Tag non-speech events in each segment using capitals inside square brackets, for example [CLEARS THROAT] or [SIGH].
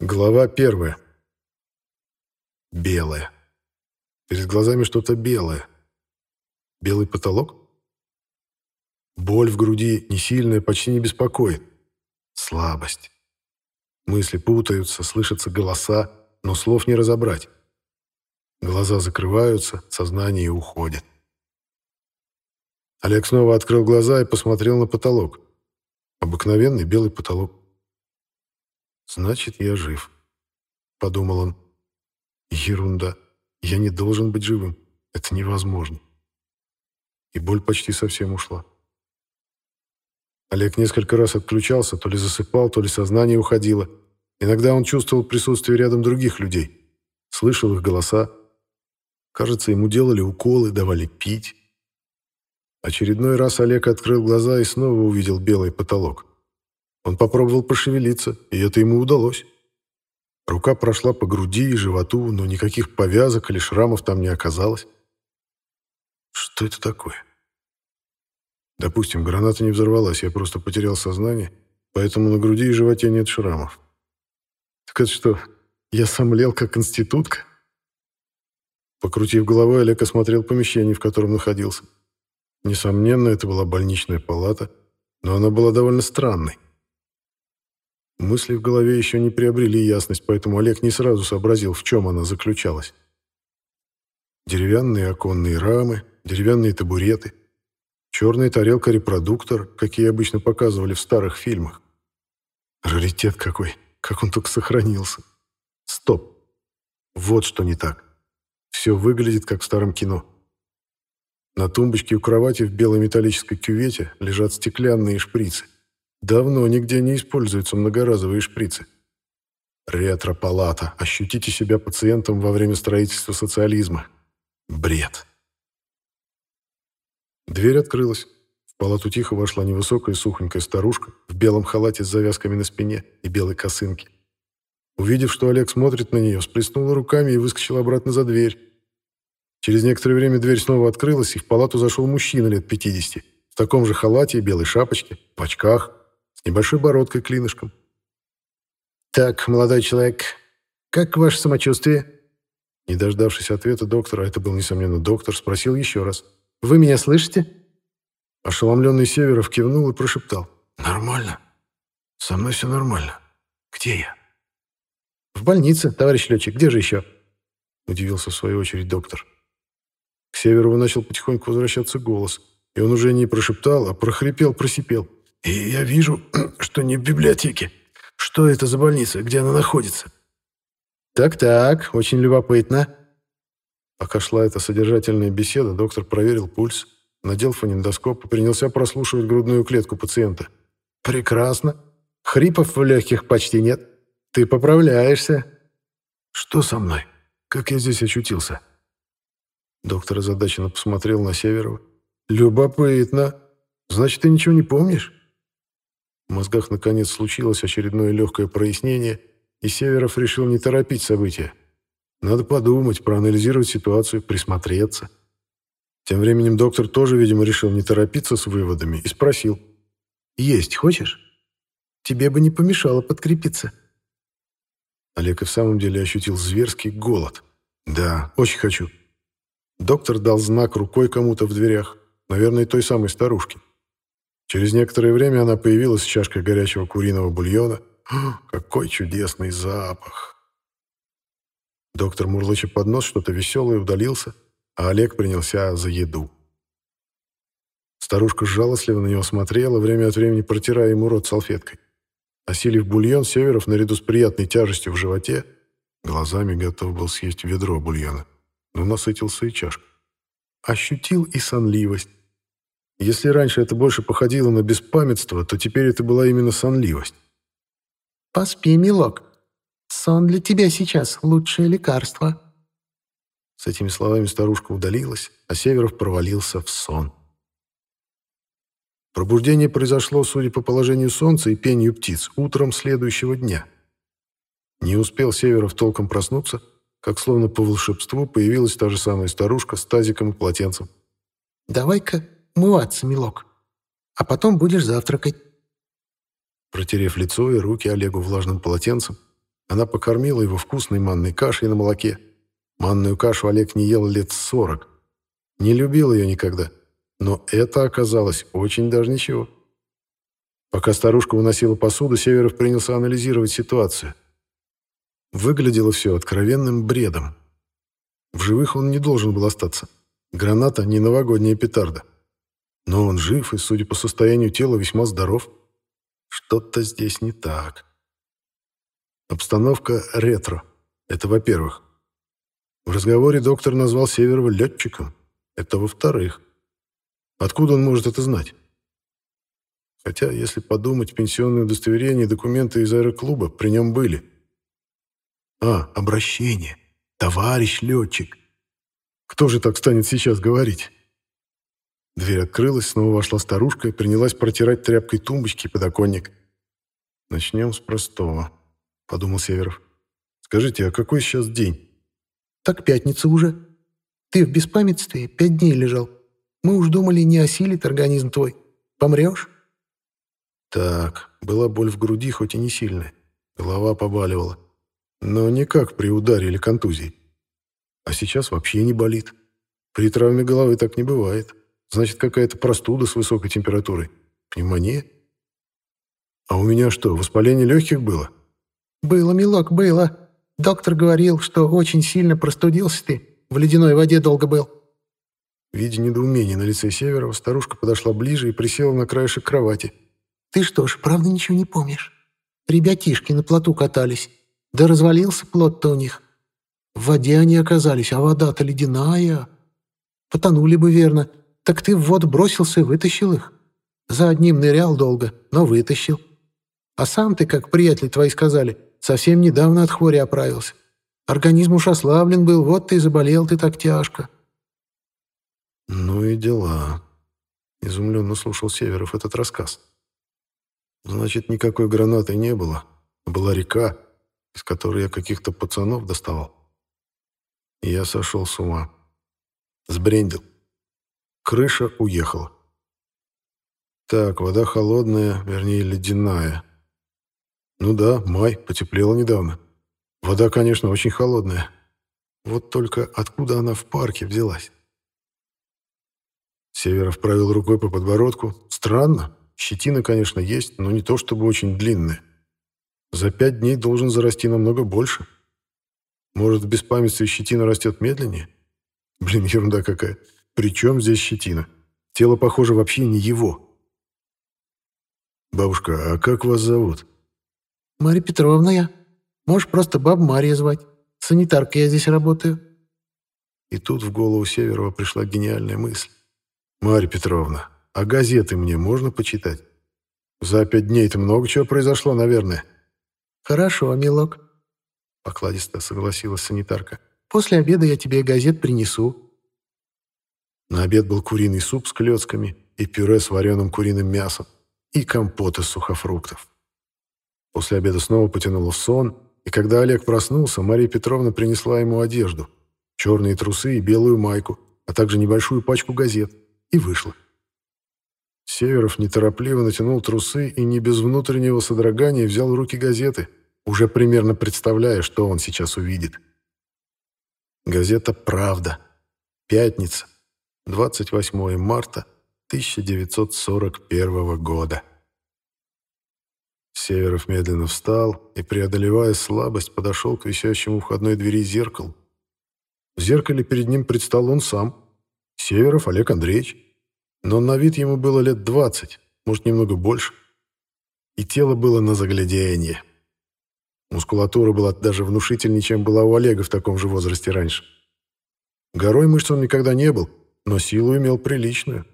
Глава первая. Белое. Перед глазами что-то белое. Белый потолок? Боль в груди не сильная, почти не беспокоит. Слабость. Мысли путаются, слышатся голоса, но слов не разобрать. Глаза закрываются, сознание уходит. Олег снова открыл глаза и посмотрел на потолок. Обыкновенный белый потолок. «Значит, я жив», — подумал он. «Ерунда. Я не должен быть живым. Это невозможно». И боль почти совсем ушла. Олег несколько раз отключался, то ли засыпал, то ли сознание уходило. Иногда он чувствовал присутствие рядом других людей, слышал их голоса. Кажется, ему делали уколы, давали пить. Очередной раз Олег открыл глаза и снова увидел белый потолок. Он попробовал пошевелиться, и это ему удалось. Рука прошла по груди и животу, но никаких повязок или шрамов там не оказалось. Что это такое? Допустим, граната не взорвалась, я просто потерял сознание, поэтому на груди и животе нет шрамов. Так это что, я сомлел как институтка? Покрутив головой, Олег осмотрел помещение, в котором находился. Несомненно, это была больничная палата, но она была довольно странной. Мысли в голове еще не приобрели ясность, поэтому Олег не сразу сообразил, в чем она заключалась. Деревянные оконные рамы, деревянные табуреты, черная тарелка-репродуктор, какие обычно показывали в старых фильмах. Раритет какой, как он только сохранился. Стоп. Вот что не так. Все выглядит, как в старом кино. На тумбочке у кровати в белой металлической кювете лежат стеклянные шприцы. Давно нигде не используются многоразовые шприцы. Ретро-палата. Ощутите себя пациентом во время строительства социализма. Бред. Дверь открылась. В палату тихо вошла невысокая сухонькая старушка в белом халате с завязками на спине и белой косынке. Увидев, что Олег смотрит на нее, всплеснула руками и выскочила обратно за дверь. Через некоторое время дверь снова открылась, и в палату зашел мужчина лет 50, в таком же халате и белой шапочке, в очках, с небольшой бородкой клинышком. «Так, молодой человек, как ваше самочувствие?» Не дождавшись ответа доктора, это был, несомненно, доктор, спросил еще раз. «Вы меня слышите?» Ошеломленный Северов кивнул и прошептал. «Нормально. Со мной все нормально. Где я?» «В больнице, товарищ летчик. Где же еще?» Удивился в свою очередь доктор. К Северову начал потихоньку возвращаться голос, и он уже не прошептал, а прохрипел-просипел. И я вижу, [CLEARS THROAT] что не в библиотеке. Что это за больница? Где она находится? Так-так, очень любопытно. Пока шла эта содержательная беседа, доктор проверил пульс, надел фонендоскоп и принялся прослушивать грудную клетку пациента. Прекрасно. Хрипов в легких почти нет. Ты поправляешься. Что со мной? Как я здесь очутился? Доктор озадаченно посмотрел на Северова. Любопытно. Значит, ты ничего не помнишь? В мозгах наконец случилось очередное легкое прояснение, и Северов решил не торопить события. Надо подумать, проанализировать ситуацию, присмотреться. Тем временем доктор тоже, видимо, решил не торопиться с выводами и спросил. «Есть хочешь? Тебе бы не помешало подкрепиться». Олег и в самом деле ощутил зверский голод. «Да, очень хочу». Доктор дал знак рукой кому-то в дверях, наверное, той самой старушке. Через некоторое время она появилась с чашкой горячего куриного бульона. Какой чудесный запах! Доктор мурлыча под нос что-то веселое удалился, а Олег принялся за еду. Старушка жалостливо на него смотрела, время от времени протирая ему рот салфеткой. Осилив бульон, Северов, наряду с приятной тяжестью в животе, глазами готов был съесть ведро бульона, но насытился и чашкой. Ощутил и сонливость. Если раньше это больше походило на беспамятство, то теперь это была именно сонливость. «Поспи, милок. Сон для тебя сейчас лучшее лекарство». С этими словами старушка удалилась, а Северов провалился в сон. Пробуждение произошло, судя по положению солнца и пению птиц, утром следующего дня. Не успел Северов толком проснуться, как словно по волшебству появилась та же самая старушка с тазиком и полотенцем. «Давай-ка умываться, милок. А потом будешь завтракать». Протерев лицо и руки Олегу влажным полотенцем, Она покормила его вкусной манной кашей на молоке. Манную кашу Олег не ел лет сорок. Не любил ее никогда. Но это оказалось очень даже ничего. Пока старушка выносила посуду, Северов принялся анализировать ситуацию. Выглядело все откровенным бредом. В живых он не должен был остаться. Граната не новогодняя петарда. Но он жив и, судя по состоянию тела, весьма здоров. Что-то здесь не так. Обстановка ретро. Это во-первых. В разговоре доктор назвал Северова летчиком. Это во-вторых. Откуда он может это знать? Хотя, если подумать, пенсионное удостоверение и документы из аэроклуба при нем были. А, обращение. Товарищ летчик. Кто же так станет сейчас говорить? Дверь открылась, снова вошла старушка и принялась протирать тряпкой тумбочки и подоконник. «Начнем с простого», — подумал Северов. «Скажите, а какой сейчас день?» «Так пятница уже. Ты в беспамятстве пять дней лежал. Мы уж думали, не осилит организм твой. Помрешь?» Так, была боль в груди, хоть и не сильная. Голова побаливала. Но не как при ударе или контузии. А сейчас вообще не болит. При травме головы так не бывает. Значит, какая-то простуда с высокой температурой. Пневмония? А у меня что, воспаление легких было? Было, милок, было. Доктор говорил, что очень сильно простудился ты. В ледяной воде долго был. Видя недоумение на лице Северова, старушка подошла ближе и присела на краешек кровати. «Ты что ж, правда ничего не помнишь? Ребятишки на плоту катались. Да развалился плот-то у них. В воде они оказались, а вода-то ледяная. Потонули бы, верно. Так ты в воду бросился и вытащил их. За одним нырял долго, но вытащил. А сам ты, как приятели твои сказали, совсем недавно от хвори оправился. Организм уж ослаблен был, вот ты и заболел ты так тяжко». «Ну и дела», — изумленно слушал Северов этот рассказ. «Значит, никакой гранаты не было. Была река, из которой я каких-то пацанов доставал. И я сошел с ума. Сбрендил. Крыша уехала. Так, вода холодная, вернее, ледяная. Ну да, май, потеплело недавно. Вода, конечно, очень холодная. Вот только откуда она в парке взялась? Северов провел рукой по подбородку. Странно. Щетина, конечно, есть, но не то чтобы очень длинная. За пять дней должен зарасти намного больше. Может, в беспамятстве щетина растет медленнее? Блин, ерунда какая. При чем здесь щетина? Тело, похоже, вообще не его. «Бабушка, а как вас зовут?» «Марья Петровна я. Можешь просто баб Марья звать. Санитаркой я здесь работаю». И тут в голову Северова пришла гениальная мысль. «Марья Петровна, а газеты мне можно почитать? За пять дней-то много чего произошло, наверное». «Хорошо, милок», — покладисто согласилась санитарка. «После обеда я тебе газет принесу». На обед был куриный суп с клетками и пюре с вареным куриным мясом и компот из сухофруктов. После обеда снова потянуло сон, и когда Олег проснулся, Мария Петровна принесла ему одежду, черные трусы и белую майку, а также небольшую пачку газет, и вышла. Северов неторопливо натянул трусы и не без внутреннего содрогания взял в руки газеты, уже примерно представляя, что он сейчас увидит. Газета «Правда». Пятница. 28 марта 1941 года. Северов медленно встал и, преодолевая слабость, подошел к висящему у входной двери зеркалу. В зеркале перед ним предстал он сам, Северов Олег Андреевич. Но на вид ему было лет двадцать, может, немного больше. И тело было на загляденье. Мускулатура была даже внушительнее, чем была у Олега в таком же возрасте раньше. Горой мышц он никогда не был, но силу имел приличную.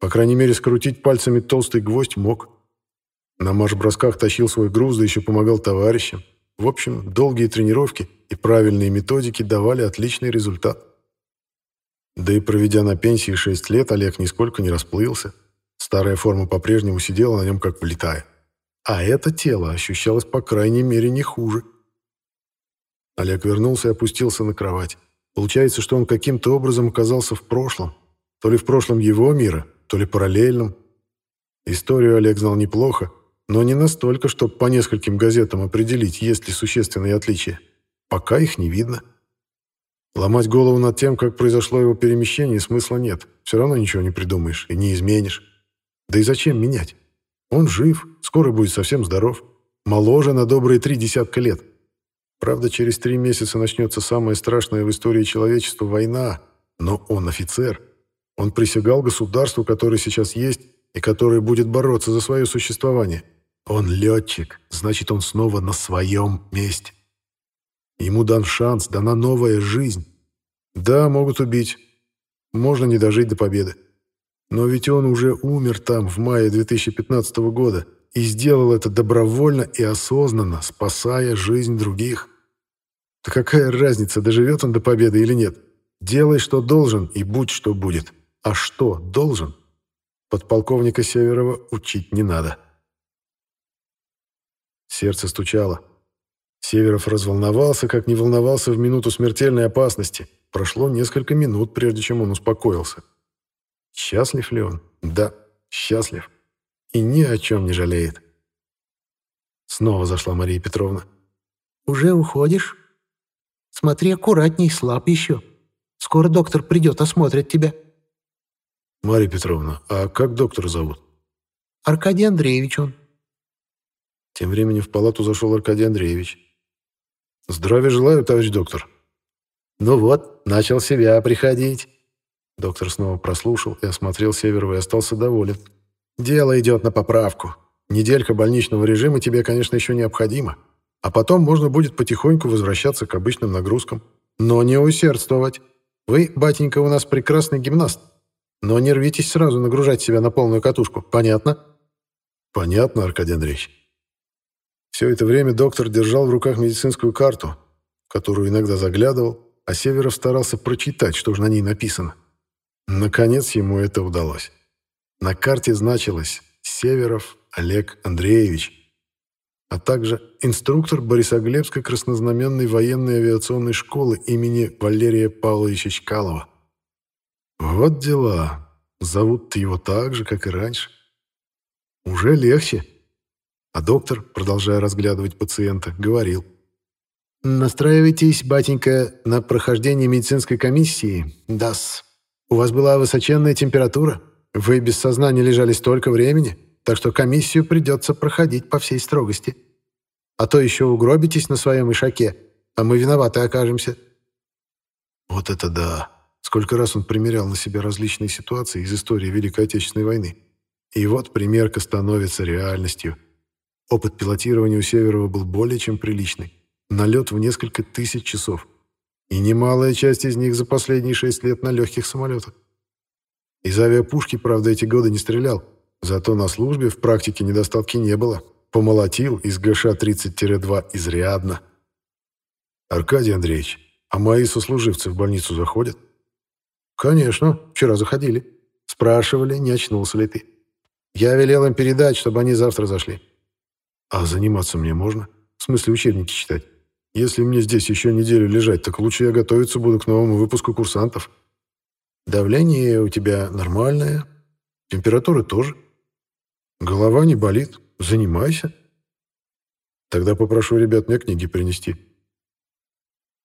По крайней мере, скрутить пальцами толстый гвоздь мог. На марш-бросках тащил свой груз, да еще помогал товарищам. В общем, долгие тренировки и правильные методики давали отличный результат. Да и проведя на пенсии 6 лет, Олег нисколько не расплылся. Старая форма по-прежнему сидела на нем как влетая. А это тело ощущалось, по крайней мере, не хуже. Олег вернулся и опустился на кровать. Получается, что он каким-то образом оказался в прошлом. То ли в прошлом его мира, то ли параллельном. Историю Олег знал неплохо, Но не настолько, чтобы по нескольким газетам определить, есть ли существенные отличия. Пока их не видно. Ломать голову над тем, как произошло его перемещение, смысла нет. Все равно ничего не придумаешь и не изменишь. Да и зачем менять? Он жив, скоро будет совсем здоров. Моложе на добрые три десятка лет. Правда, через три месяца начнется самая страшная в истории человечества война, но он офицер. Он присягал государству, которое сейчас есть, и которое будет бороться за свое существование. Он летчик, значит, он снова на своем месте. Ему дан шанс, дана новая жизнь. Да, могут убить. Можно не дожить до победы. Но ведь он уже умер там в мае 2015 года и сделал это добровольно и осознанно, спасая жизнь других. Да какая разница, доживет он до победы или нет? Делай, что должен, и будь, что будет. А что должен? Подполковника Северова учить не надо. Сердце стучало. Северов разволновался, как не волновался в минуту смертельной опасности. Прошло несколько минут, прежде чем он успокоился. Счастлив ли он? Да, счастлив. И ни о чем не жалеет. Снова зашла Мария Петровна. «Уже уходишь? Смотри аккуратней, слаб еще. Скоро доктор придет, осмотрит тебя». «Мария Петровна, а как доктора зовут?» «Аркадий Андреевич он». Тем временем в палату зашел Аркадий Андреевич. «Здравия желаю, товарищ доктор». «Ну вот, начал себя приходить». Доктор снова прослушал и осмотрел Северова и остался доволен. «Дело идет на поправку. Неделька больничного режима тебе, конечно, еще необходима. А потом можно будет потихоньку возвращаться к обычным нагрузкам. Но не усердствовать. Вы, батенька, у нас прекрасный гимнаст. Но не рвитесь сразу нагружать себя на полную катушку. Понятно?» «Понятно, Аркадий Андреевич». Все это время доктор держал в руках медицинскую карту, которую иногда заглядывал, а Северов старался прочитать, что же на ней написано. Наконец ему это удалось. На карте значилось «Северов Олег Андреевич», а также инструктор Борисоглебской краснознаменной военной авиационной школы имени Валерия Павловича Чкалова. Вот дела. Зовут-то его так же, как и раньше. Уже легче. А доктор, продолжая разглядывать пациента, говорил. «Настраивайтесь, батенька, на прохождение медицинской комиссии. Дас. У вас была высоченная температура. Вы без сознания лежали столько времени, так что комиссию придется проходить по всей строгости. А то еще угробитесь на своем ишаке, а мы виноваты окажемся». Вот это да! Сколько раз он примерял на себя различные ситуации из истории Великой Отечественной войны. И вот примерка становится реальностью – Опыт пилотирования у Северова был более чем приличный. Налет в несколько тысяч часов. И немалая часть из них за последние шесть лет на легких самолетах. Из авиапушки, правда, эти годы не стрелял. Зато на службе в практике недостатки не было. Помолотил из ГШ-30-2 изрядно. Аркадий Андреевич, а мои сослуживцы в больницу заходят? Конечно, вчера заходили. Спрашивали, не очнулся ли ты. Я велел им передать, чтобы они завтра зашли. А заниматься мне можно? В смысле учебники читать? Если мне здесь еще неделю лежать, так лучше я готовиться буду к новому выпуску курсантов. Давление у тебя нормальное, температура тоже. Голова не болит, занимайся. Тогда попрошу ребят мне книги принести.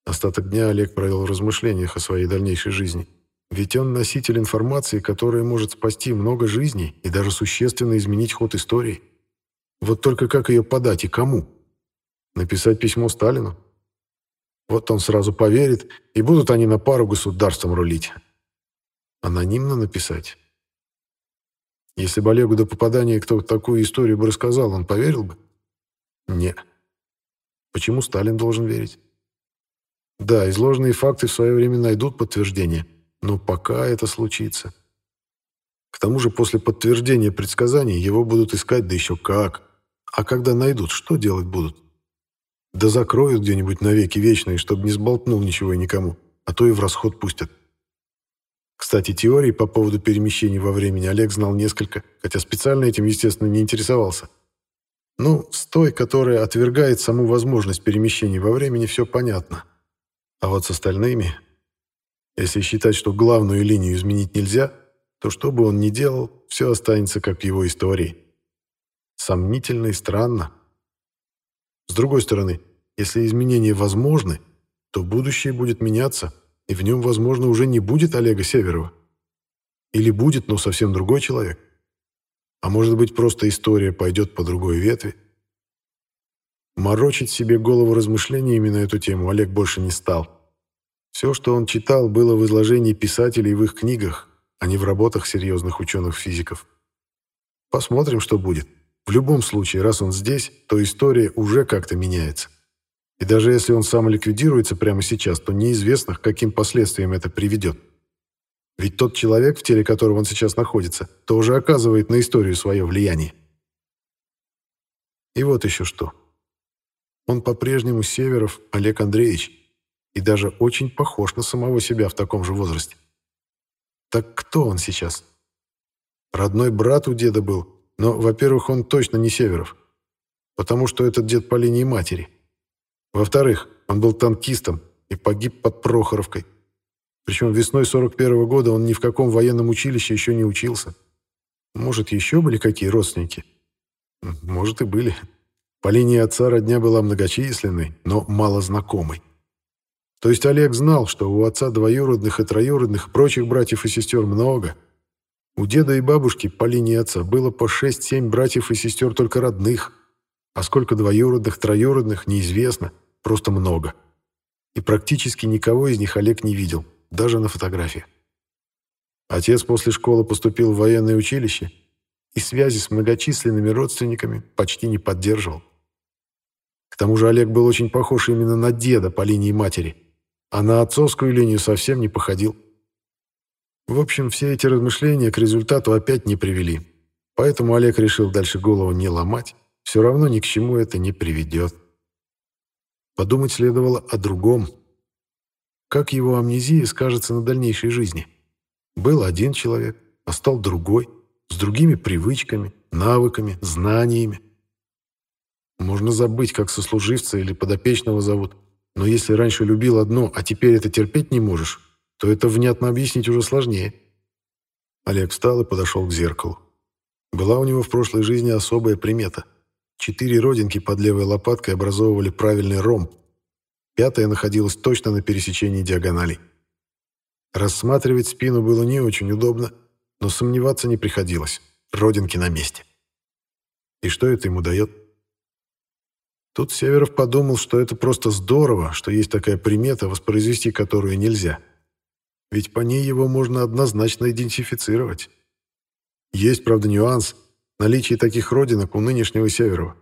Остаток дня Олег провел в размышлениях о своей дальнейшей жизни. Ведь он носитель информации, которая может спасти много жизней и даже существенно изменить ход истории. Вот только как ее подать и кому? Написать письмо Сталину? Вот он сразу поверит, и будут они на пару государством рулить. Анонимно написать? Если бы Олегу до попадания кто такую историю бы рассказал, он поверил бы? Не. Почему Сталин должен верить? Да, изложенные факты в свое время найдут подтверждение, но пока это случится. К тому же после подтверждения предсказаний его будут искать, да еще как. А когда найдут, что делать будут? Да закроют где-нибудь навеки вечные, чтобы не сболтнул ничего и никому, а то и в расход пустят. Кстати, теории по поводу перемещений во времени Олег знал несколько, хотя специально этим, естественно, не интересовался. Ну, с той, которая отвергает саму возможность перемещений во времени, все понятно. А вот с остальными... Если считать, что главную линию изменить нельзя, то что бы он ни делал, все останется как в его истории. Сомнительно и странно. С другой стороны, если изменения возможны, то будущее будет меняться, и в нем, возможно, уже не будет Олега Северова. Или будет, но совсем другой человек. А может быть, просто история пойдет по другой ветви. Морочить себе голову размышлениями на эту тему Олег больше не стал. Все, что он читал, было в изложении писателей в их книгах, а не в работах серьезных ученых-физиков. Посмотрим, что будет. В любом случае, раз он здесь, то история уже как-то меняется. И даже если он сам ликвидируется прямо сейчас, то неизвестно, к каким последствиям это приведет. Ведь тот человек, в теле которого он сейчас находится, тоже оказывает на историю свое влияние. И вот еще что. Он по-прежнему Северов Олег Андреевич и даже очень похож на самого себя в таком же возрасте. Так кто он сейчас? Родной брат у деда был, но, во-первых, он точно не Северов, потому что этот дед по линии матери. Во-вторых, он был танкистом и погиб под Прохоровкой. Причем весной 41 -го года он ни в каком военном училище еще не учился. Может, еще были какие родственники? Может, и были. По линии отца родня была многочисленной, но малознакомой. То есть Олег знал, что у отца двоюродных и троюродных прочих братьев и сестер много. У деда и бабушки по линии отца было по 6-7 братьев и сестер только родных, а сколько двоюродных, троюродных, неизвестно, просто много. И практически никого из них Олег не видел, даже на фотографиях. Отец после школы поступил в военное училище и связи с многочисленными родственниками почти не поддерживал. К тому же Олег был очень похож именно на деда по линии матери – а на отцовскую линию совсем не походил. В общем, все эти размышления к результату опять не привели. Поэтому Олег решил дальше голову не ломать, все равно ни к чему это не приведет. Подумать следовало о другом. Как его амнезия скажется на дальнейшей жизни? Был один человек, а стал другой, с другими привычками, навыками, знаниями. Можно забыть, как сослуживца или подопечного зовут – но если раньше любил одно, а теперь это терпеть не можешь, то это внятно объяснить уже сложнее. Олег встал и подошел к зеркалу. Была у него в прошлой жизни особая примета. Четыре родинки под левой лопаткой образовывали правильный ромб. Пятая находилась точно на пересечении диагоналей. Рассматривать спину было не очень удобно, но сомневаться не приходилось. Родинки на месте. И что это ему дает? Тут Северов подумал, что это просто здорово, что есть такая примета, воспроизвести которую нельзя. Ведь по ней его можно однозначно идентифицировать. Есть, правда, нюанс – наличие таких родинок у нынешнего Северова.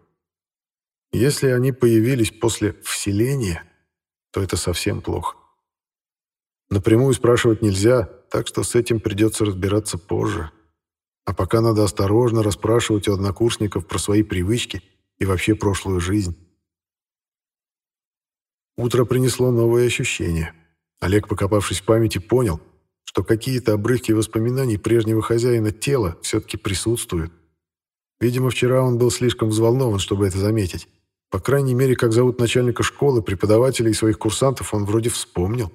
Если они появились после вселения, то это совсем плохо. Напрямую спрашивать нельзя, так что с этим придется разбираться позже. А пока надо осторожно расспрашивать у однокурсников про свои привычки и вообще прошлую жизнь. Утро принесло новые ощущения. Олег, покопавшись в памяти, понял, что какие-то обрывки воспоминаний прежнего хозяина тела все-таки присутствуют. Видимо, вчера он был слишком взволнован, чтобы это заметить. По крайней мере, как зовут начальника школы, преподавателей и своих курсантов, он вроде вспомнил.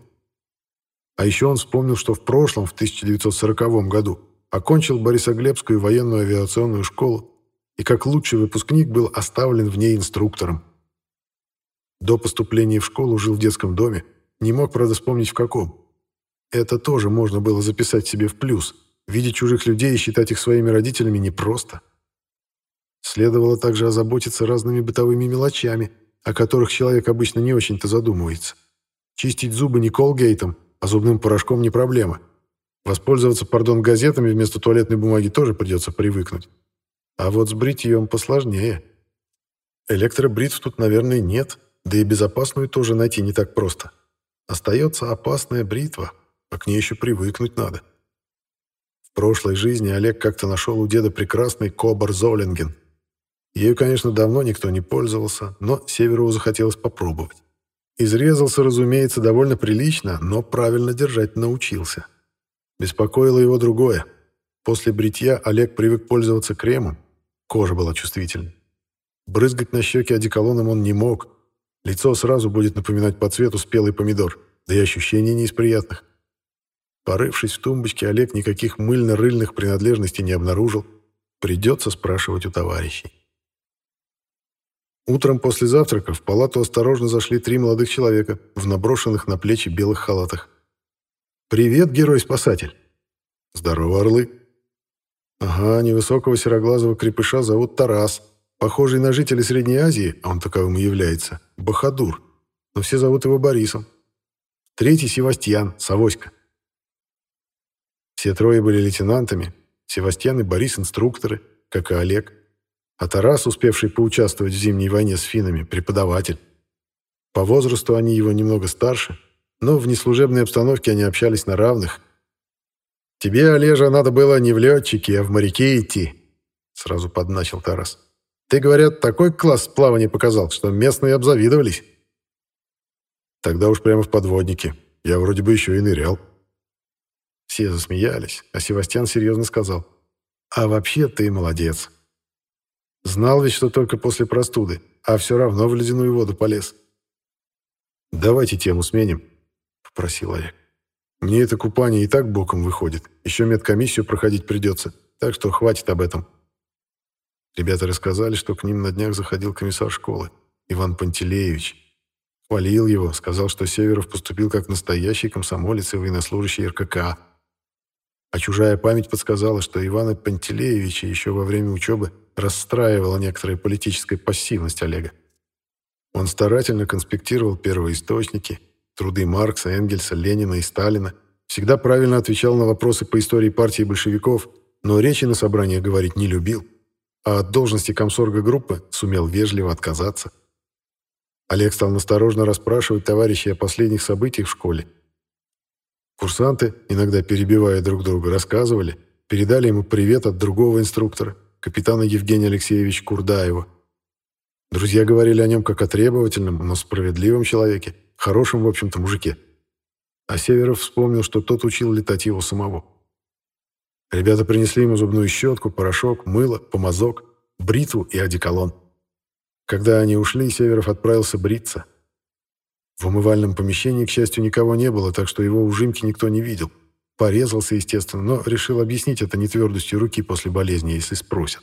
А еще он вспомнил, что в прошлом, в 1940 году, окончил Борисоглебскую военную авиационную школу и как лучший выпускник был оставлен в ней инструктором. До поступления в школу жил в детском доме, не мог, правда, вспомнить в каком. Это тоже можно было записать себе в плюс. Видеть чужих людей и считать их своими родителями непросто. Следовало также озаботиться разными бытовыми мелочами, о которых человек обычно не очень-то задумывается. Чистить зубы не колгейтом, а зубным порошком не проблема. Воспользоваться, пардон, газетами вместо туалетной бумаги тоже придется привыкнуть. А вот с бритьем посложнее. Электробритв тут, наверное, нет, да и безопасную тоже найти не так просто. Остается опасная бритва, а к ней еще привыкнуть надо. В прошлой жизни Олег как-то нашел у деда прекрасный Кобар Золинген. Ею, конечно, давно никто не пользовался, но Северову захотелось попробовать. Изрезался, разумеется, довольно прилично, но правильно держать научился. Беспокоило его другое. После бритья Олег привык пользоваться кремом, кожа была чувствительной. Брызгать на щеки одеколоном он не мог, Лицо сразу будет напоминать по цвету спелый помидор, да и ощущения не из приятных. Порывшись в тумбочке, Олег никаких мыльно-рыльных принадлежностей не обнаружил. Придется спрашивать у товарищей. Утром после завтрака в палату осторожно зашли три молодых человека в наброшенных на плечи белых халатах. «Привет, герой-спасатель!» «Здорово, орлы!» «Ага, невысокого сероглазого крепыша зовут Тарас, похожий на жителя Средней Азии, а он таковым и является, Бахадур, но все зовут его Борисом. Третий — Севастьян, Савоська. Все трое были лейтенантами, Севастьян и Борис — инструкторы, как и Олег, а Тарас, успевший поучаствовать в зимней войне с финнами, преподаватель. По возрасту они его немного старше, но в неслужебной обстановке они общались на равных. «Тебе, Олежа, надо было не в летчике, а в моряке идти», — сразу подначил Тарас. «Ты, говорят, такой класс плавания показал, что местные обзавидовались». «Тогда уж прямо в подводнике. Я вроде бы еще и нырял». Все засмеялись, а Севастьян серьезно сказал. «А вообще ты молодец. Знал ведь, что только после простуды, а все равно в ледяную воду полез. «Давайте тему сменим», — попросил Олег. «Мне это купание и так боком выходит. Еще медкомиссию проходить придется, так что хватит об этом». Ребята рассказали, что к ним на днях заходил комиссар школы, Иван Пантелеевич. Хвалил его, сказал, что Северов поступил как настоящий комсомолец и военнослужащий РКК. А чужая память подсказала, что Ивана Пантелеевича еще во время учебы расстраивала некоторая политическая пассивность Олега. Он старательно конспектировал первоисточники, труды Маркса, Энгельса, Ленина и Сталина, всегда правильно отвечал на вопросы по истории партии большевиков, но речи на собраниях говорить не любил, а от должности комсорга группы сумел вежливо отказаться. Олег стал насторожно расспрашивать товарищей о последних событиях в школе. Курсанты, иногда перебивая друг друга, рассказывали, передали ему привет от другого инструктора – капитана Евгения Алексеевича Курдаева. Друзья говорили о нем как о требовательном, но справедливом человеке, хорошем, в общем-то, мужике. А Северов вспомнил, что тот учил летать его самого. Ребята принесли ему зубную щетку, порошок, мыло, помазок, бритву и одеколон. Когда они ушли, Северов отправился бриться. В умывальном помещении, к счастью, никого не было, так что его ужимки никто не видел. Порезался, естественно, но решил объяснить это нетвердостью руки после болезни, если спросят.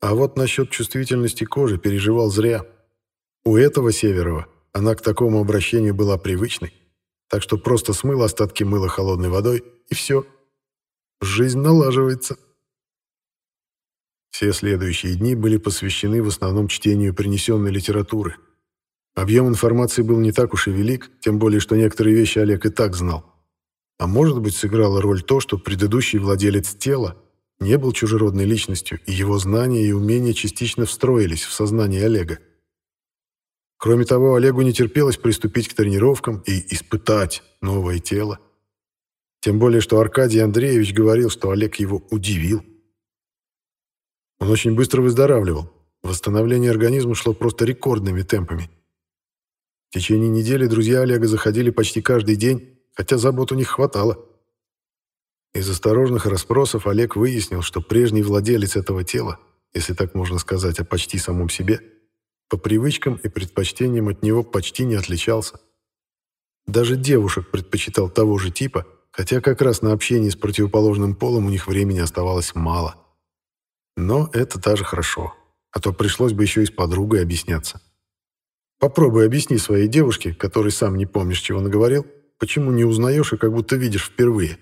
А вот насчет чувствительности кожи переживал зря. У этого Северова она к такому обращению была привычной, так что просто смыл остатки мыла холодной водой, и все. Жизнь налаживается. Все следующие дни были посвящены в основном чтению принесенной литературы. Объем информации был не так уж и велик, тем более, что некоторые вещи Олег и так знал. А может быть, сыграло роль то, что предыдущий владелец тела не был чужеродной личностью, и его знания и умения частично встроились в сознание Олега. Кроме того, Олегу не терпелось приступить к тренировкам и испытать новое тело. Тем более, что Аркадий Андреевич говорил, что Олег его удивил. Он очень быстро выздоравливал. Восстановление организма шло просто рекордными темпами. В течение недели друзья Олега заходили почти каждый день хотя забот у них хватало. Из осторожных расспросов Олег выяснил, что прежний владелец этого тела, если так можно сказать о почти самом себе, по привычкам и предпочтениям от него почти не отличался. Даже девушек предпочитал того же типа, хотя как раз на общение с противоположным полом у них времени оставалось мало. Но это даже хорошо, а то пришлось бы еще и с подругой объясняться. Попробуй объясни своей девушке, которой сам не помнишь, чего наговорил, Почему не узнаешь и как будто видишь впервые?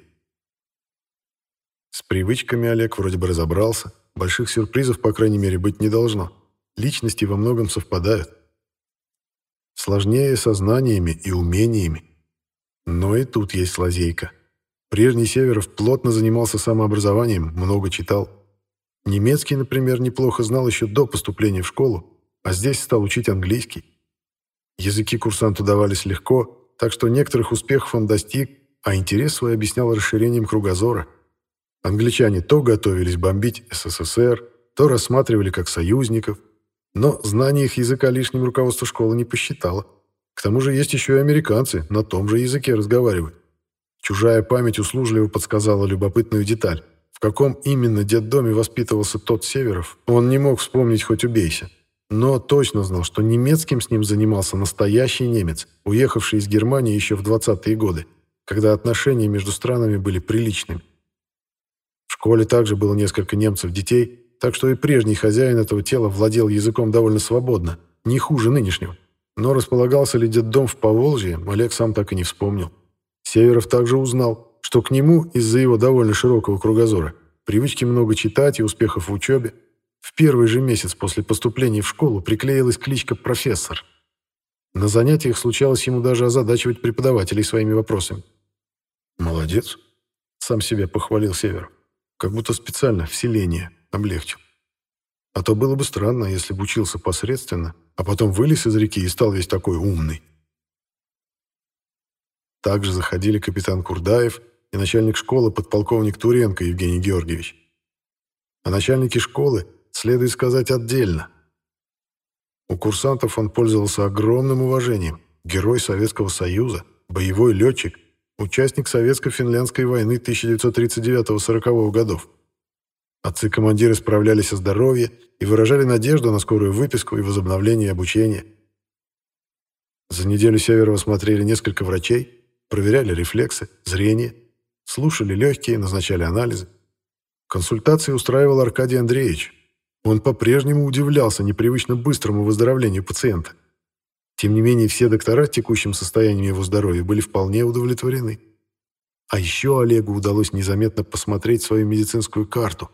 С привычками Олег вроде бы разобрался. Больших сюрпризов, по крайней мере, быть не должно. Личности во многом совпадают. Сложнее со знаниями и умениями. Но и тут есть лазейка. Прежний Северов плотно занимался самообразованием, много читал. Немецкий, например, неплохо знал еще до поступления в школу, а здесь стал учить английский. Языки курсанту давались легко, так что некоторых успехов он достиг, а интерес свой объяснял расширением кругозора. Англичане то готовились бомбить СССР, то рассматривали как союзников, но знание их языка лишним руководство школы не посчитало. К тому же есть еще и американцы, на том же языке разговаривают. Чужая память услужливо подсказала любопытную деталь. В каком именно детдоме воспитывался тот Северов, он не мог вспомнить хоть убейся но точно знал, что немецким с ним занимался настоящий немец, уехавший из Германии еще в 20-е годы, когда отношения между странами были приличными. В школе также было несколько немцев-детей, так что и прежний хозяин этого тела владел языком довольно свободно, не хуже нынешнего. Но располагался ли детдом в Поволжье, Олег сам так и не вспомнил. Северов также узнал, что к нему из-за его довольно широкого кругозора, привычки много читать и успехов в учебе, в первый же месяц после поступления в школу приклеилась кличка «профессор». На занятиях случалось ему даже озадачивать преподавателей своими вопросами. «Молодец», — сам себе похвалил Север. Как будто специально вселение облегчил. А то было бы странно, если бы учился посредственно, а потом вылез из реки и стал весь такой умный. Также заходили капитан Курдаев и начальник школы подполковник Туренко Евгений Георгиевич. А начальники школы, следует сказать, отдельно. У курсантов он пользовался огромным уважением. Герой Советского Союза, боевой летчик, участник Советско-финляндской войны 1939-40 годов. Отцы-командиры справлялись о здоровье и выражали надежду на скорую выписку и возобновление обучения. За неделю Северова смотрели несколько врачей, проверяли рефлексы, зрение, слушали легкие, назначали анализы. Консультации устраивал Аркадий Андреевич. Он по-прежнему удивлялся непривычно быстрому выздоровлению пациента. Тем не менее, все доктора текущим состоянием его здоровья были вполне удовлетворены. А еще Олегу удалось незаметно посмотреть свою медицинскую карту.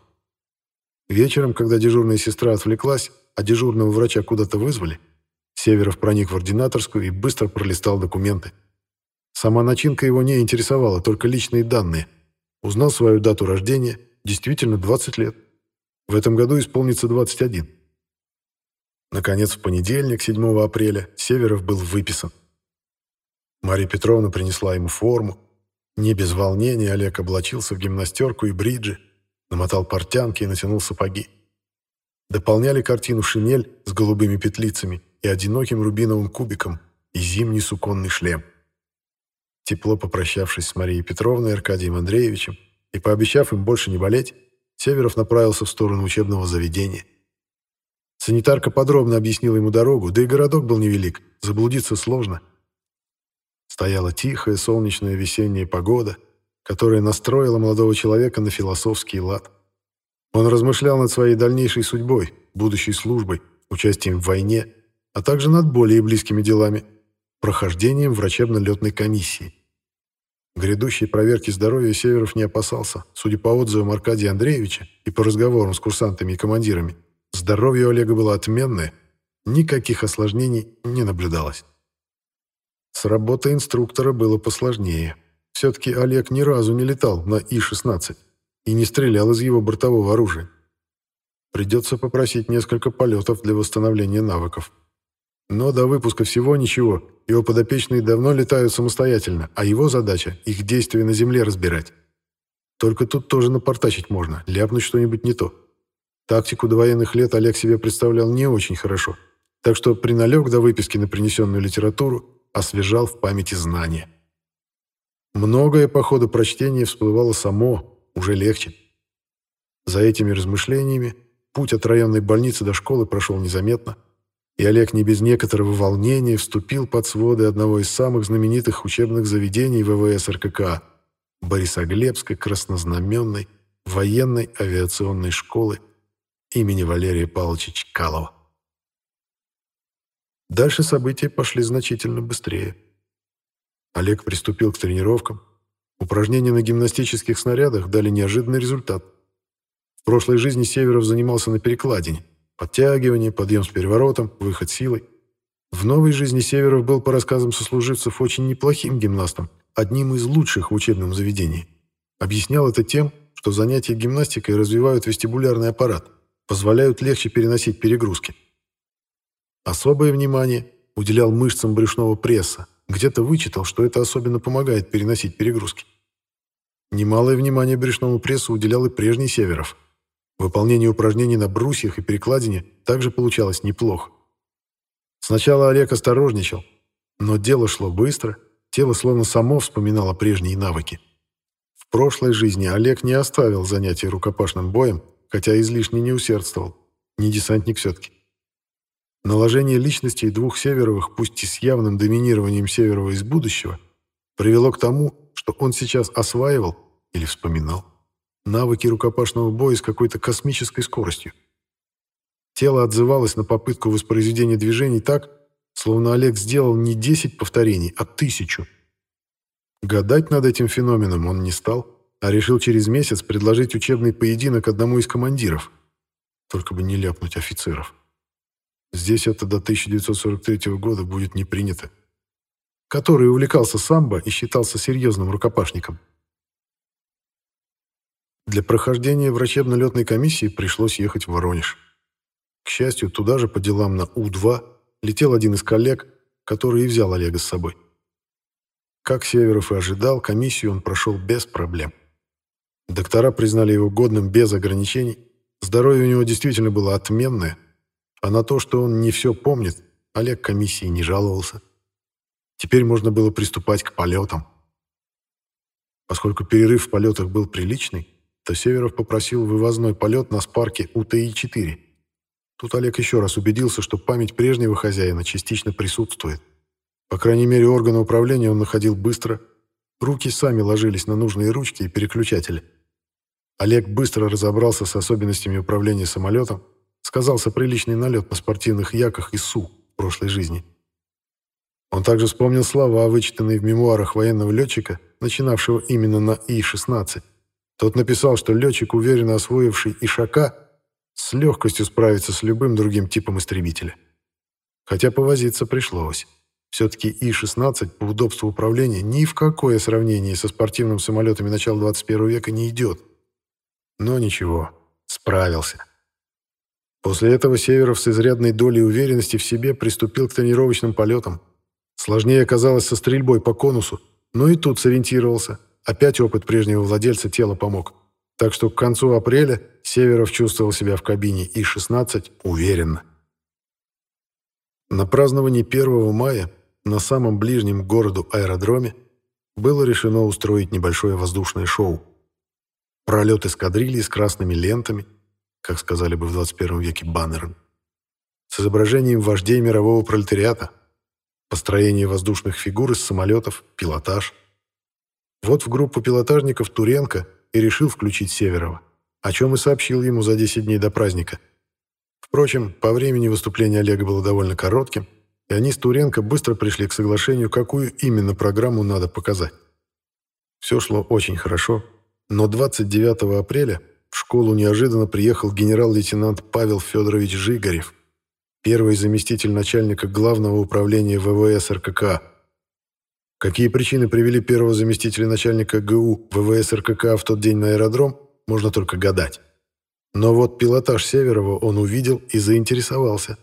Вечером, когда дежурная сестра отвлеклась, а дежурного врача куда-то вызвали, Северов проник в ординаторскую и быстро пролистал документы. Сама начинка его не интересовала, только личные данные. Узнал свою дату рождения, действительно 20 лет. В этом году исполнится 21. Наконец, в понедельник, 7 апреля, Северов был выписан. Мария Петровна принесла ему форму. Не без волнения Олег облачился в гимнастерку и бриджи, намотал портянки и натянул сапоги. Дополняли картину шинель с голубыми петлицами и одиноким рубиновым кубиком и зимний суконный шлем. Тепло попрощавшись с Марией Петровной и Аркадием Андреевичем и пообещав им больше не болеть, Северов направился в сторону учебного заведения. Санитарка подробно объяснила ему дорогу, да и городок был невелик, заблудиться сложно. Стояла тихая солнечная весенняя погода, которая настроила молодого человека на философский лад. Он размышлял над своей дальнейшей судьбой, будущей службой, участием в войне, а также над более близкими делами – прохождением врачебно-летной комиссии. Грядущей проверки здоровья Северов не опасался. Судя по отзывам Аркадия Андреевича и по разговорам с курсантами и командирами, Здоровье Олега было отменное, никаких осложнений не наблюдалось. С работой инструктора было посложнее. Все-таки Олег ни разу не летал на И-16 и не стрелял из его бортового оружия. Придется попросить несколько полетов для восстановления навыков. Но до выпуска всего ничего, его подопечные давно летают самостоятельно, а его задача — их действия на земле разбирать. Только тут тоже напортачить можно, ляпнуть что-нибудь не то. Тактику до военных лет Олег себе представлял не очень хорошо, так что приналег до выписки на принесенную литературу, освежал в памяти знания. Многое по ходу прочтения всплывало само, уже легче. За этими размышлениями путь от районной больницы до школы прошел незаметно, и Олег не без некоторого волнения вступил под своды одного из самых знаменитых учебных заведений ВВС РККА – Борисоглебской краснознаменной военной авиационной школы имени Валерия Павловича Чкалова. Дальше события пошли значительно быстрее. Олег приступил к тренировкам. Упражнения на гимнастических снарядах дали неожиданный результат. В прошлой жизни Северов занимался на перекладине. Подтягивание, подъем с переворотом, выход силой. В новой жизни Северов был, по рассказам сослуживцев, очень неплохим гимнастом, одним из лучших в учебном заведении. Объяснял это тем, что занятия гимнастикой развивают вестибулярный аппарат позволяют легче переносить перегрузки. Особое внимание уделял мышцам брюшного пресса, где-то вычитал, что это особенно помогает переносить перегрузки. Немалое внимание брюшному прессу уделял и прежний Северов. Выполнение упражнений на брусьях и перекладине также получалось неплохо. Сначала Олег осторожничал, но дело шло быстро, тело словно само вспоминало прежние навыки. В прошлой жизни Олег не оставил занятия рукопашным боем, хотя излишне не усердствовал. Не десантник все-таки. Наложение личностей двух Северовых, пусть и с явным доминированием Северова из будущего, привело к тому, что он сейчас осваивал или вспоминал навыки рукопашного боя с какой-то космической скоростью. Тело отзывалось на попытку воспроизведения движений так, словно Олег сделал не 10 повторений, а тысячу. Гадать над этим феноменом он не стал, а решил через месяц предложить учебный поединок одному из командиров. Только бы не ляпнуть офицеров. Здесь это до 1943 года будет не принято. Который увлекался самбо и считался серьезным рукопашником. Для прохождения врачебно-летной комиссии пришлось ехать в Воронеж. К счастью, туда же по делам на У-2 летел один из коллег, который и взял Олега с собой. Как Северов и ожидал, комиссию он прошел без проблем. Доктора признали его годным без ограничений, здоровье у него действительно было отменное, а на то, что он не все помнит, Олег комиссии не жаловался. Теперь можно было приступать к полетам. Поскольку перерыв в полетах был приличный, то Северов попросил вывозной полет на спарке УТИ-4. Тут Олег еще раз убедился, что память прежнего хозяина частично присутствует. По крайней мере, органы управления он находил быстро. Руки сами ложились на нужные ручки и переключатели. Олег быстро разобрался с особенностями управления самолетом, сказался приличный налет на спортивных яках и СУ в прошлой жизни. Он также вспомнил слова, вычитанные в мемуарах военного летчика, начинавшего именно на И-16. Тот написал, что летчик, уверенно освоивший Ишака, с легкостью справиться с любым другим типом истребителя. Хотя повозиться пришлось. Все-таки И-16 по удобству управления ни в какое сравнение со спортивными самолетами начала 21 века не идет. Но ничего, справился. После этого Северов с изрядной долей уверенности в себе приступил к тренировочным полетам. Сложнее оказалось со стрельбой по конусу, но и тут сориентировался. Опять опыт прежнего владельца тела помог. Так что к концу апреля Северов чувствовал себя в кабине И-16 уверенно. На праздновании 1 мая на самом ближнем городу аэродроме было решено устроить небольшое воздушное шоу. Пролет эскадрильи с красными лентами, как сказали бы в 21 веке баннером, с изображением вождей мирового пролетариата, построение воздушных фигур из самолетов, пилотаж. Вот в группу пилотажников Туренко и решил включить Северова, о чем и сообщил ему за 10 дней до праздника. Впрочем, по времени выступление Олега было довольно коротким, и они с Туренко быстро пришли к соглашению, какую именно программу надо показать. Все шло очень хорошо, но 29 апреля в школу неожиданно приехал генерал-лейтенант Павел Федорович Жигарев, первый заместитель начальника главного управления ВВС РКК. Какие причины привели первого заместителя начальника ГУ ВВС РКК в тот день на аэродром, можно только гадать. Но вот пилотаж Северова он увидел и заинтересовался.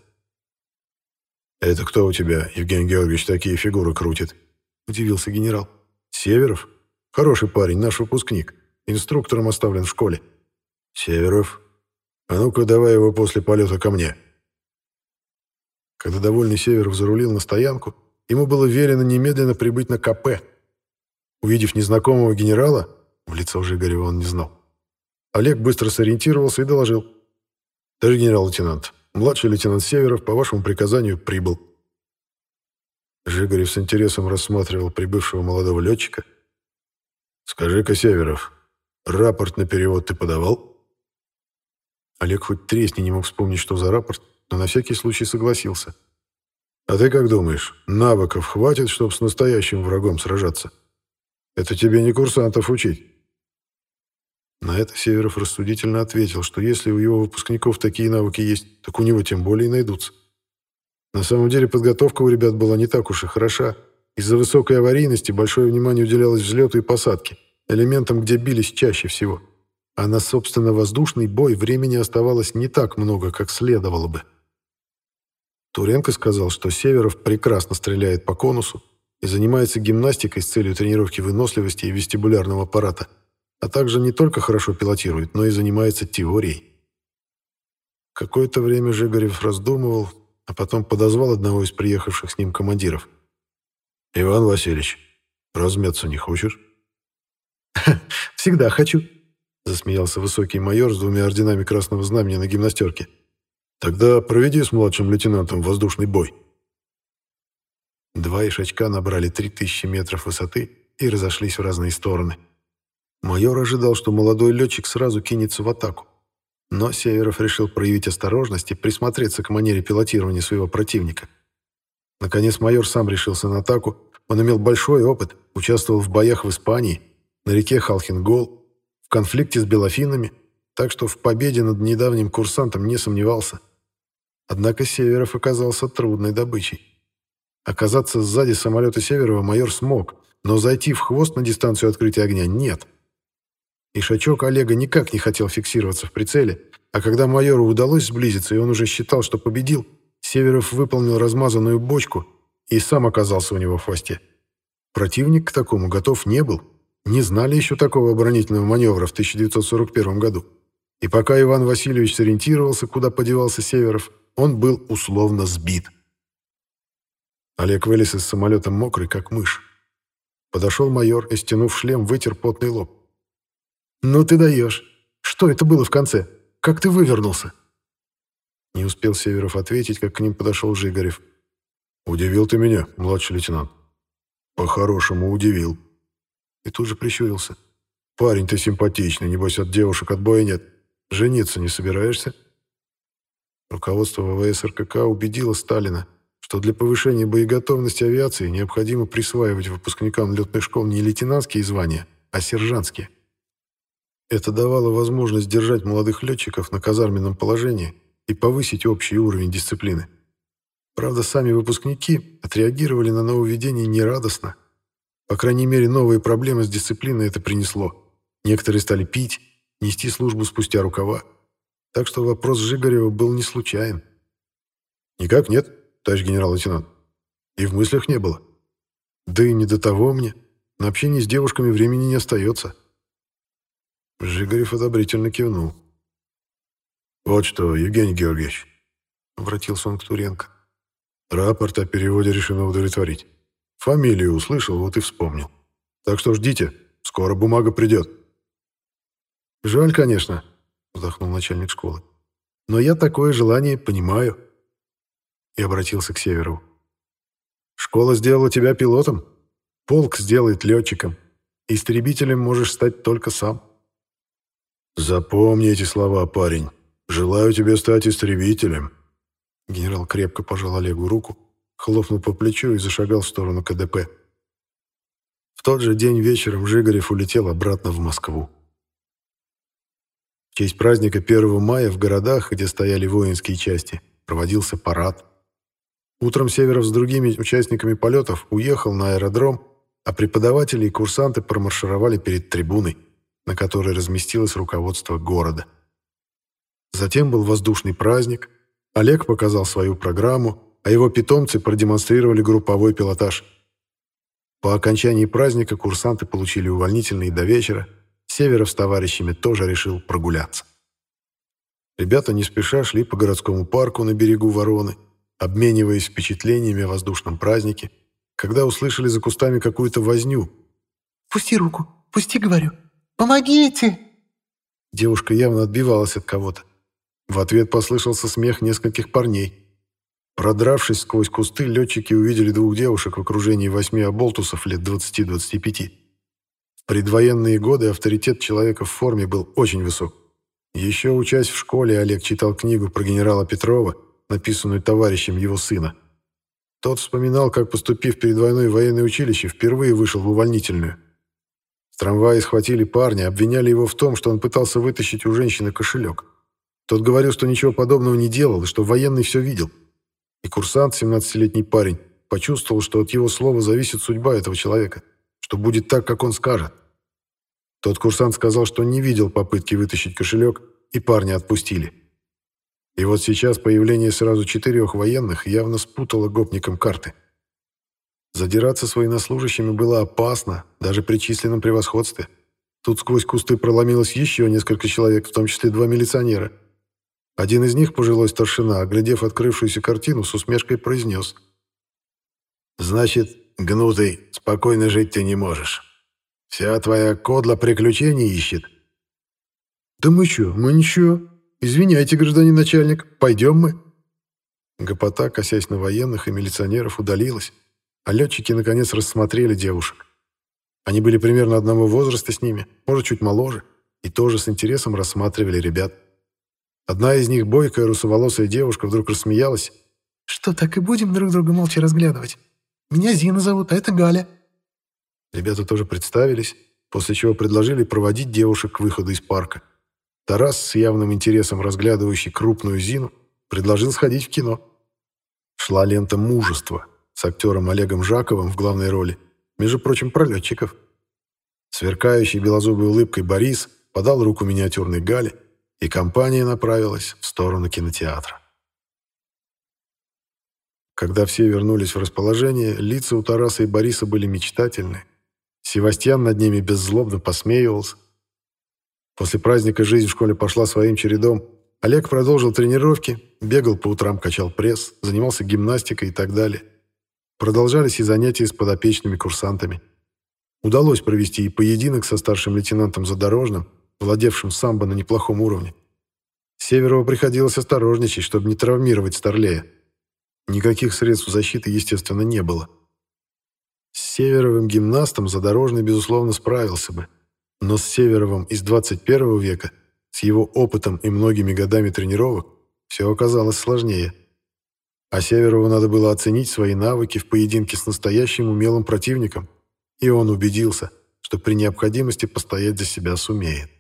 «Это кто у тебя, Евгений Георгиевич, такие фигуры крутит?» – удивился генерал. «Северов? Хороший парень, наш выпускник. Инструктором оставлен в школе». «Северов? А ну-ка давай его после полета ко мне». Когда довольный Северов зарулил на стоянку, ему было велено немедленно прибыть на КП. Увидев незнакомого генерала, в лицо Жигарева он не знал, Олег быстро сориентировался и доложил. «Даже генерал-лейтенант, младший лейтенант Северов по вашему приказанию прибыл». Жигарев с интересом рассматривал прибывшего молодого летчика. «Скажи-ка, Северов, рапорт на перевод ты подавал?» Олег хоть тресни не мог вспомнить, что за рапорт, но на всякий случай согласился. «А ты как думаешь, навыков хватит, чтобы с настоящим врагом сражаться? Это тебе не курсантов учить». На это Северов рассудительно ответил, что если у его выпускников такие навыки есть, так у него тем более и найдутся. На самом деле подготовка у ребят была не так уж и хороша. Из-за высокой аварийности большое внимание уделялось взлету и посадке, элементам, где бились чаще всего. А на, собственно, воздушный бой времени оставалось не так много, как следовало бы. Туренко сказал, что Северов прекрасно стреляет по конусу и занимается гимнастикой с целью тренировки выносливости и вестибулярного аппарата – а также не только хорошо пилотирует, но и занимается теорией. Какое-то время Жигарев раздумывал, а потом подозвал одного из приехавших с ним командиров. «Иван Васильевич, размяться не хочешь?» «Всегда хочу», — засмеялся высокий майор с двумя орденами Красного Знамени на гимнастерке. «Тогда проведи с младшим лейтенантом воздушный бой». Два ишачка набрали 3000 метров высоты и разошлись в разные стороны. Майор ожидал, что молодой летчик сразу кинется в атаку. Но Северов решил проявить осторожность и присмотреться к манере пилотирования своего противника. Наконец майор сам решился на атаку. Он имел большой опыт, участвовал в боях в Испании, на реке Халхингол, в конфликте с белофинами, так что в победе над недавним курсантом не сомневался. Однако Северов оказался трудной добычей. Оказаться сзади самолета Северова майор смог, но зайти в хвост на дистанцию открытия огня нет. Ишачок Олега никак не хотел фиксироваться в прицеле, а когда майору удалось сблизиться, и он уже считал, что победил, Северов выполнил размазанную бочку и сам оказался у него в хвосте. Противник к такому готов не был. Не знали еще такого оборонительного маневра в 1941 году. И пока Иван Васильевич сориентировался, куда подевался Северов, он был условно сбит. Олег вылез из самолета мокрый, как мышь. Подошел майор и, стянув шлем, вытер потный лоб. «Ну ты даешь! Что это было в конце? Как ты вывернулся?» Не успел Северов ответить, как к ним подошел Жигарев. «Удивил ты меня, младший лейтенант?» «По-хорошему удивил». И тут же прищурился. «Парень ты симпатичный, небось от девушек отбоя нет. Жениться не собираешься?» Руководство ВВС РКК убедило Сталина, что для повышения боеготовности авиации необходимо присваивать выпускникам летных школ не лейтенантские звания, а сержантские. Это давало возможность держать молодых летчиков на казарменном положении и повысить общий уровень дисциплины. Правда, сами выпускники отреагировали на нововведение нерадостно. По крайней мере, новые проблемы с дисциплиной это принесло. Некоторые стали пить, нести службу спустя рукава. Так что вопрос Жигарева был не случайен. «Никак нет», товарищ генерал-лейтенант. И в мыслях не было. Да и не до того мне. На общение с девушками времени не остается. Жигарев одобрительно кивнул. «Вот что, Евгений Георгиевич», — обратился он к Туренко. «Рапорт о переводе решено удовлетворить. Фамилию услышал, вот и вспомнил. Так что ждите, скоро бумага придет». «Жаль, конечно», — вздохнул начальник школы. «Но я такое желание понимаю» и обратился к Северу. «Школа сделала тебя пилотом, полк сделает летчиком. Истребителем можешь стать только сам». «Запомни эти слова, парень. Желаю тебе стать истребителем». Генерал крепко пожал Олегу руку, хлопнул по плечу и зашагал в сторону КДП. В тот же день вечером Жигарев улетел обратно в Москву. В честь праздника 1 мая в городах, где стояли воинские части, проводился парад. Утром Северов с другими участниками полетов уехал на аэродром, а преподаватели и курсанты промаршировали перед трибуной, на которой разместилось руководство города. Затем был воздушный праздник, Олег показал свою программу, а его питомцы продемонстрировали групповой пилотаж. По окончании праздника курсанты получили увольнительные до вечера, Северов с товарищами тоже решил прогуляться. Ребята не спеша шли по городскому парку на берегу Вороны, обмениваясь впечатлениями о воздушном празднике, когда услышали за кустами какую-то возню. «Пусти руку! Пусти, говорю! Помогите!» Девушка явно отбивалась от кого-то. В ответ послышался смех нескольких парней. Продравшись сквозь кусты, летчики увидели двух девушек в окружении восьми оболтусов лет 20-25. Предвоенные годы авторитет человека в форме был очень высок. Еще учась в школе, Олег читал книгу про генерала Петрова написанную товарищем его сына. Тот вспоминал, как, поступив перед войной в военное училище, впервые вышел в увольнительную. В трамвае схватили парня, обвиняли его в том, что он пытался вытащить у женщины кошелек. Тот говорил, что ничего подобного не делал, и что военный все видел. И курсант, 17-летний парень, почувствовал, что от его слова зависит судьба этого человека, что будет так, как он скажет. Тот курсант сказал, что не видел попытки вытащить кошелек, и парня отпустили. И вот сейчас появление сразу четырех военных явно спутало гопникам карты. Задираться с военнослужащими было опасно, даже при численном превосходстве. Тут сквозь кусты проломилось еще несколько человек, в том числе два милиционера. Один из них, пожилой старшина, оглядев открывшуюся картину, с усмешкой произнес. «Значит, гнутый, спокойно жить ты не можешь. Вся твоя кодла приключений ищет». «Да мы чё, мы ничего», «Извиняйте, гражданин начальник, пойдем мы». Гопота, косясь на военных и милиционеров, удалилась, а летчики наконец рассмотрели девушек. Они были примерно одного возраста с ними, может, чуть моложе, и тоже с интересом рассматривали ребят. Одна из них, бойкая русоволосая девушка, вдруг рассмеялась. «Что, так и будем друг друга молча разглядывать? Меня Зина зовут, а это Галя». Ребята тоже представились, после чего предложили проводить девушек к выходу из парка. Тарас, с явным интересом разглядывающий крупную Зину, предложил сходить в кино. Шла лента «Мужество» с актером Олегом Жаковым в главной роли, между прочим, пролетчиков. Сверкающий белозубой улыбкой Борис подал руку миниатюрной Гале, и компания направилась в сторону кинотеатра. Когда все вернулись в расположение, лица у Тараса и Бориса были мечтательны. Севастьян над ними беззлобно посмеивался. После праздника жизнь в школе пошла своим чередом. Олег продолжил тренировки, бегал по утрам, качал пресс, занимался гимнастикой и так далее. Продолжались и занятия с подопечными курсантами. Удалось провести и поединок со старшим лейтенантом Задорожным, владевшим самбо на неплохом уровне. Северову приходилось осторожничать, чтобы не травмировать Старлея. Никаких средств защиты, естественно, не было. С Северовым гимнастом Задорожный, безусловно, справился бы. Но с Северовым из 21 века, с его опытом и многими годами тренировок, все оказалось сложнее. А Северову надо было оценить свои навыки в поединке с настоящим умелым противником, и он убедился, что при необходимости постоять за себя сумеет.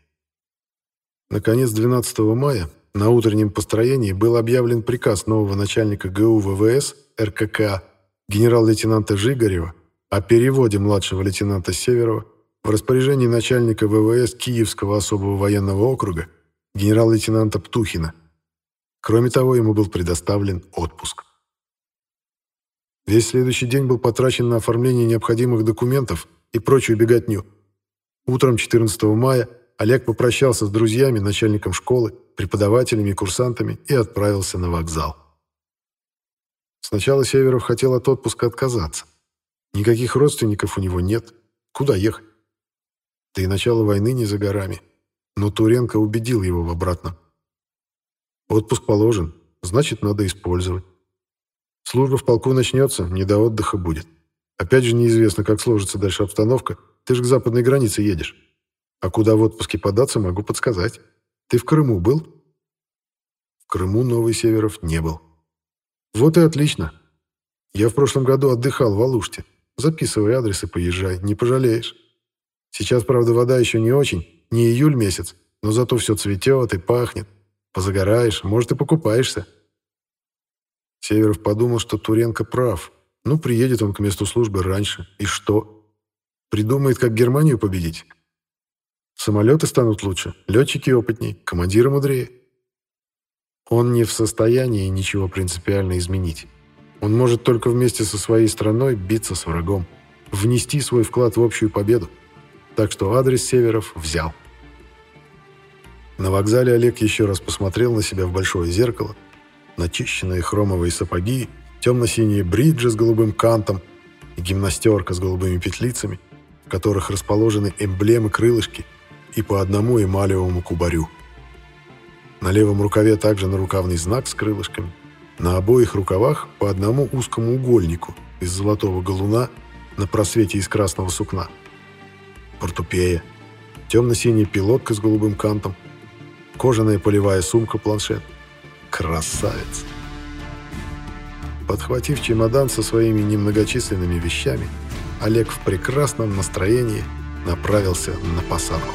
Наконец, 12 мая на утреннем построении был объявлен приказ нового начальника ГУ ВВС РКК генерал-лейтенанта Жигарева о переводе младшего лейтенанта Северова в распоряжении начальника ВВС Киевского особого военного округа генерал-лейтенанта Птухина. Кроме того, ему был предоставлен отпуск. Весь следующий день был потрачен на оформление необходимых документов и прочую беготню. Утром 14 мая Олег попрощался с друзьями, начальником школы, преподавателями и курсантами и отправился на вокзал. Сначала Северов хотел от отпуска отказаться. Никаких родственников у него нет. Куда ехать? Да и начало войны не за горами. Но Туренко убедил его в обратном. Отпуск положен, значит, надо использовать. Служба в полку начнется, не до отдыха будет. Опять же неизвестно, как сложится дальше обстановка. Ты же к западной границе едешь. А куда в отпуске податься, могу подсказать. Ты в Крыму был? В Крыму Новый Северов не был. Вот и отлично. Я в прошлом году отдыхал в Алуште. Записывай адрес и поезжай, не пожалеешь. Сейчас, правда, вода еще не очень, не июль месяц, но зато все цветет и пахнет. Позагораешь, может, и покупаешься. Северов подумал, что Туренко прав. Ну, приедет он к месту службы раньше. И что? Придумает, как Германию победить? Самолеты станут лучше, летчики опытней, командиры мудрее. Он не в состоянии ничего принципиально изменить. Он может только вместе со своей страной биться с врагом, внести свой вклад в общую победу. Так что адрес Северов взял. На вокзале Олег еще раз посмотрел на себя в большое зеркало, начищенные хромовые сапоги, темно-синие бриджи с голубым кантом и гимнастерка с голубыми петлицами, в которых расположены эмблемы-крылышки и по одному эмалевому кубарю. На левом рукаве также нарукавный знак с крылышками. На обоих рукавах по одному узкому угольнику из золотого галуна на просвете из красного сукна. Портупея. Темно-синяя пилотка с голубым кантом. Кожаная полевая сумка-планшет. Красавец! Подхватив чемодан со своими немногочисленными вещами, Олег в прекрасном настроении направился на посадку.